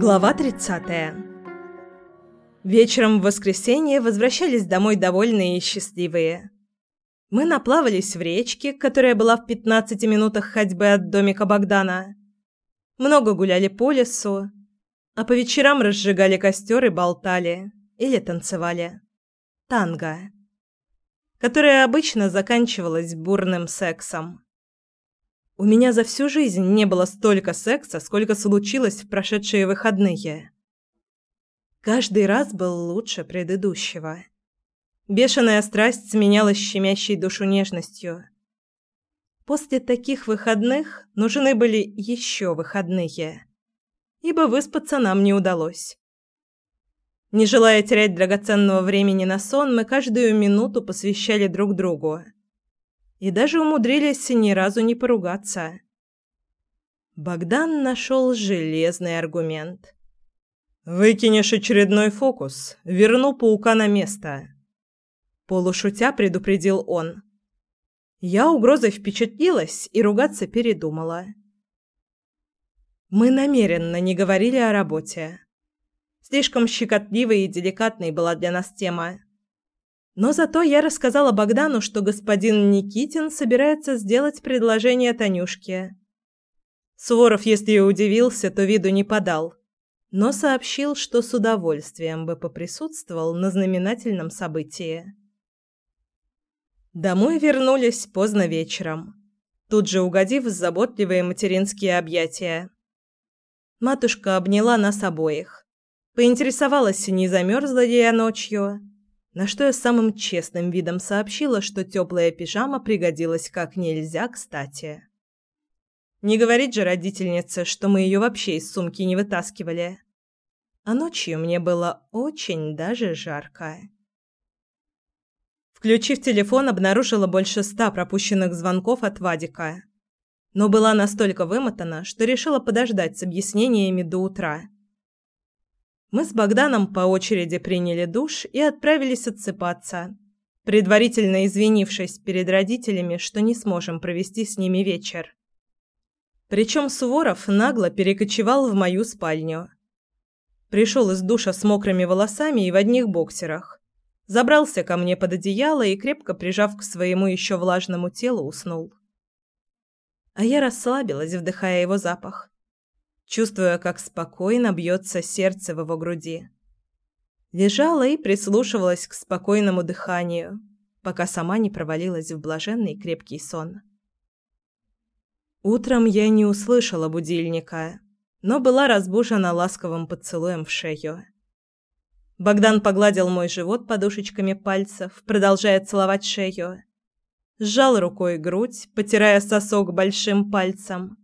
Глава 30. Вечером в воскресенье возвращались домой довольные и счастливые. Мы наплавались в речке, которая была в 15 минутах ходьбы от домика Богдана. Много гуляли по лесу, а по вечерам разжигали костер и болтали или танцевали. Танго. Которое обычно заканчивалось бурным сексом. У меня за всю жизнь не было столько секса, сколько случилось в прошедшие выходные. Каждый раз был лучше предыдущего. Бешеная страсть сменялась щемящей душу нежностью. После таких выходных нужны были еще выходные, ибо выспаться нам не удалось. Не желая терять драгоценного времени на сон, мы каждую минуту посвящали друг другу – и даже умудрились ни разу не поругаться. Богдан нашел железный аргумент. «Выкинешь очередной фокус, верну паука на место», — полушутя предупредил он. Я угрозой впечатлилась и ругаться передумала. Мы намеренно не говорили о работе. Слишком щекотливой и деликатной была для нас тема. Но зато я рассказала Богдану, что господин Никитин собирается сделать предложение Танюшке. Суворов, если и удивился, то виду не подал, но сообщил, что с удовольствием бы поприсутствовал на знаменательном событии. Домой вернулись поздно вечером, тут же угодив в заботливые материнские объятия. Матушка обняла нас обоих, поинтересовалась, не замерзла ли я ночью, на что я самым честным видом сообщила, что теплая пижама пригодилась как нельзя кстати. Не говорить же родительнице, что мы ее вообще из сумки не вытаскивали. А ночью мне было очень даже жарко. Включив телефон, обнаружила больше ста пропущенных звонков от Вадика. Но была настолько вымотана, что решила подождать с объяснениями до утра. Мы с Богданом по очереди приняли душ и отправились отсыпаться, предварительно извинившись перед родителями, что не сможем провести с ними вечер. Причем Суворов нагло перекочевал в мою спальню. Пришел из душа с мокрыми волосами и в одних боксерах. Забрался ко мне под одеяло и, крепко прижав к своему еще влажному телу, уснул. А я расслабилась, вдыхая его запах чувствуя, как спокойно бьется сердце в его груди. Лежала и прислушивалась к спокойному дыханию, пока сама не провалилась в блаженный крепкий сон. Утром я не услышала будильника, но была разбужена ласковым поцелуем в шею. Богдан погладил мой живот подушечками пальцев, продолжая целовать шею. Сжал рукой грудь, потирая сосок большим пальцем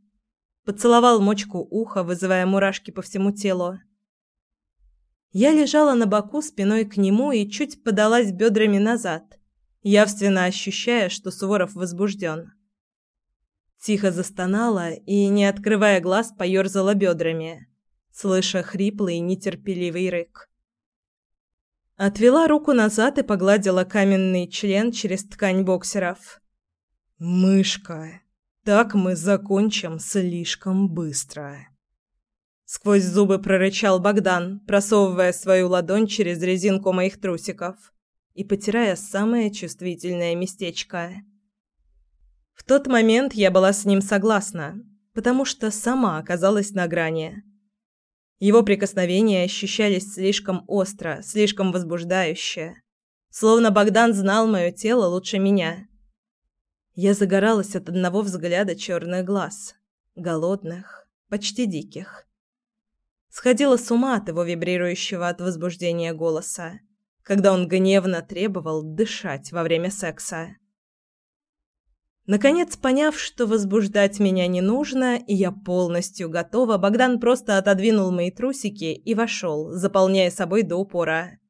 поцеловал мочку уха, вызывая мурашки по всему телу. Я лежала на боку спиной к нему и чуть подалась бедрами назад, явственно ощущая, что Суворов возбужден. Тихо застонала и, не открывая глаз, поерзала бедрами, слыша хриплый нетерпеливый рык. Отвела руку назад и погладила каменный член через ткань боксеров. «Мышка!» Так мы закончим слишком быстро. Сквозь зубы прорычал Богдан, просовывая свою ладонь через резинку моих трусиков и потирая самое чувствительное местечко. В тот момент я была с ним согласна, потому что сама оказалась на грани. Его прикосновения ощущались слишком остро, слишком возбуждающе. Словно Богдан знал мое тело лучше меня. Я загоралась от одного взгляда черных глаз, голодных, почти диких. Сходила с ума от его вибрирующего от возбуждения голоса, когда он гневно требовал дышать во время секса. Наконец, поняв, что возбуждать меня не нужно, и я полностью готова, Богдан просто отодвинул мои трусики и вошел, заполняя собой до упора.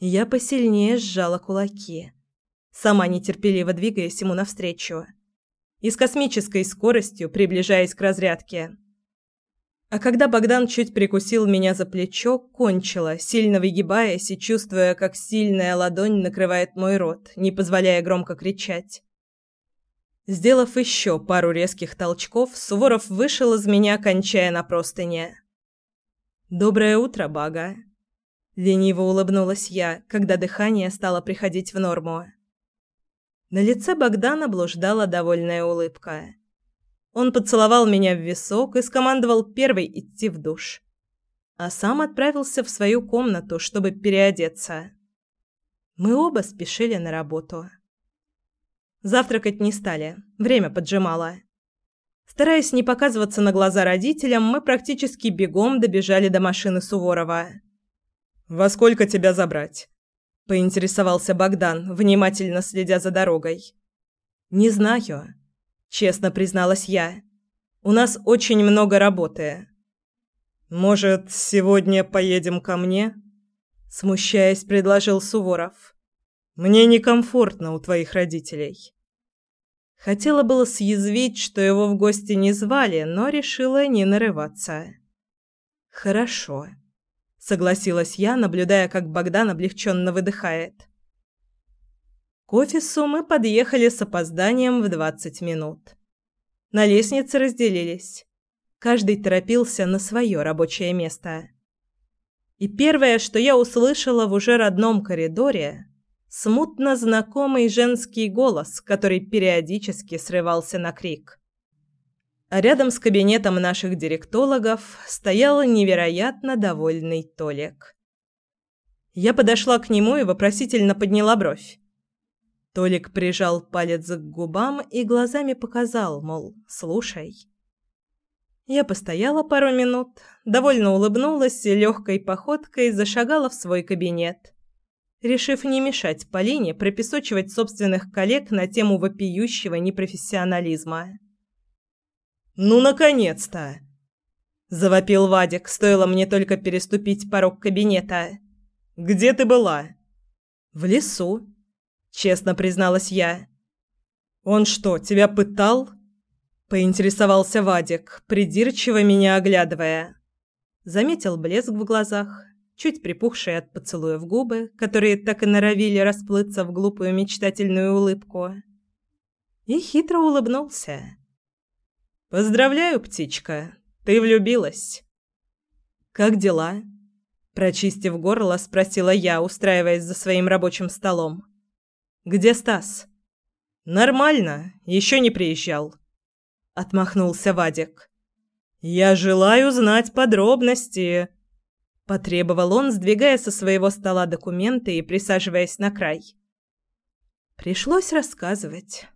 Я посильнее сжала кулаки сама нетерпеливо двигаясь ему навстречу и с космической скоростью приближаясь к разрядке. А когда Богдан чуть прикусил меня за плечо, кончила, сильно выгибаясь и чувствуя, как сильная ладонь накрывает мой рот, не позволяя громко кричать. Сделав еще пару резких толчков, Суворов вышел из меня, кончая на простыне. Доброе утро, Бага. Лениво улыбнулась я, когда дыхание стало приходить в норму. На лице Богдана блуждала довольная улыбка. Он поцеловал меня в висок и скомандовал первой идти в душ. А сам отправился в свою комнату, чтобы переодеться. Мы оба спешили на работу. Завтракать не стали, время поджимало. Стараясь не показываться на глаза родителям, мы практически бегом добежали до машины Суворова. «Во сколько тебя забрать?» – поинтересовался Богдан, внимательно следя за дорогой. «Не знаю», – честно призналась я. «У нас очень много работы». «Может, сегодня поедем ко мне?» – смущаясь, предложил Суворов. «Мне некомфортно у твоих родителей». Хотела было съязвить, что его в гости не звали, но решила не нарываться. «Хорошо», согласилась я, наблюдая, как Богдан облегченно выдыхает. К офису мы подъехали с опозданием в двадцать минут. На лестнице разделились. Каждый торопился на свое рабочее место. И первое, что я услышала в уже родном коридоре, смутно знакомый женский голос, который периодически срывался на крик а рядом с кабинетом наших директологов стоял невероятно довольный Толик. Я подошла к нему и вопросительно подняла бровь. Толик прижал палец к губам и глазами показал, мол, слушай. Я постояла пару минут, довольно улыбнулась и легкой походкой зашагала в свой кабинет, решив не мешать Полине пропесочивать собственных коллег на тему вопиющего непрофессионализма. «Ну, наконец-то!» Завопил Вадик, стоило мне только переступить порог кабинета. «Где ты была?» «В лесу», — честно призналась я. «Он что, тебя пытал?» Поинтересовался Вадик, придирчиво меня оглядывая. Заметил блеск в глазах, чуть припухшие от поцелуев губы, которые так и норовили расплыться в глупую мечтательную улыбку. И хитро улыбнулся. Поздравляю, птичка. Ты влюбилась. Как дела? Прочистив горло, спросила я, устраиваясь за своим рабочим столом. Где Стас? Нормально, еще не приезжал. Отмахнулся Вадик. Я желаю знать подробности. Потребовал он, сдвигая со своего стола документы и присаживаясь на край. Пришлось рассказывать.